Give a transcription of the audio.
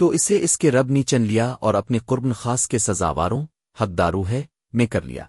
تو اسے اس کے رب نے چن لیا اور اپنے قربن خاص کے سزاواروں حقدارو ہے، میں کر لیا۔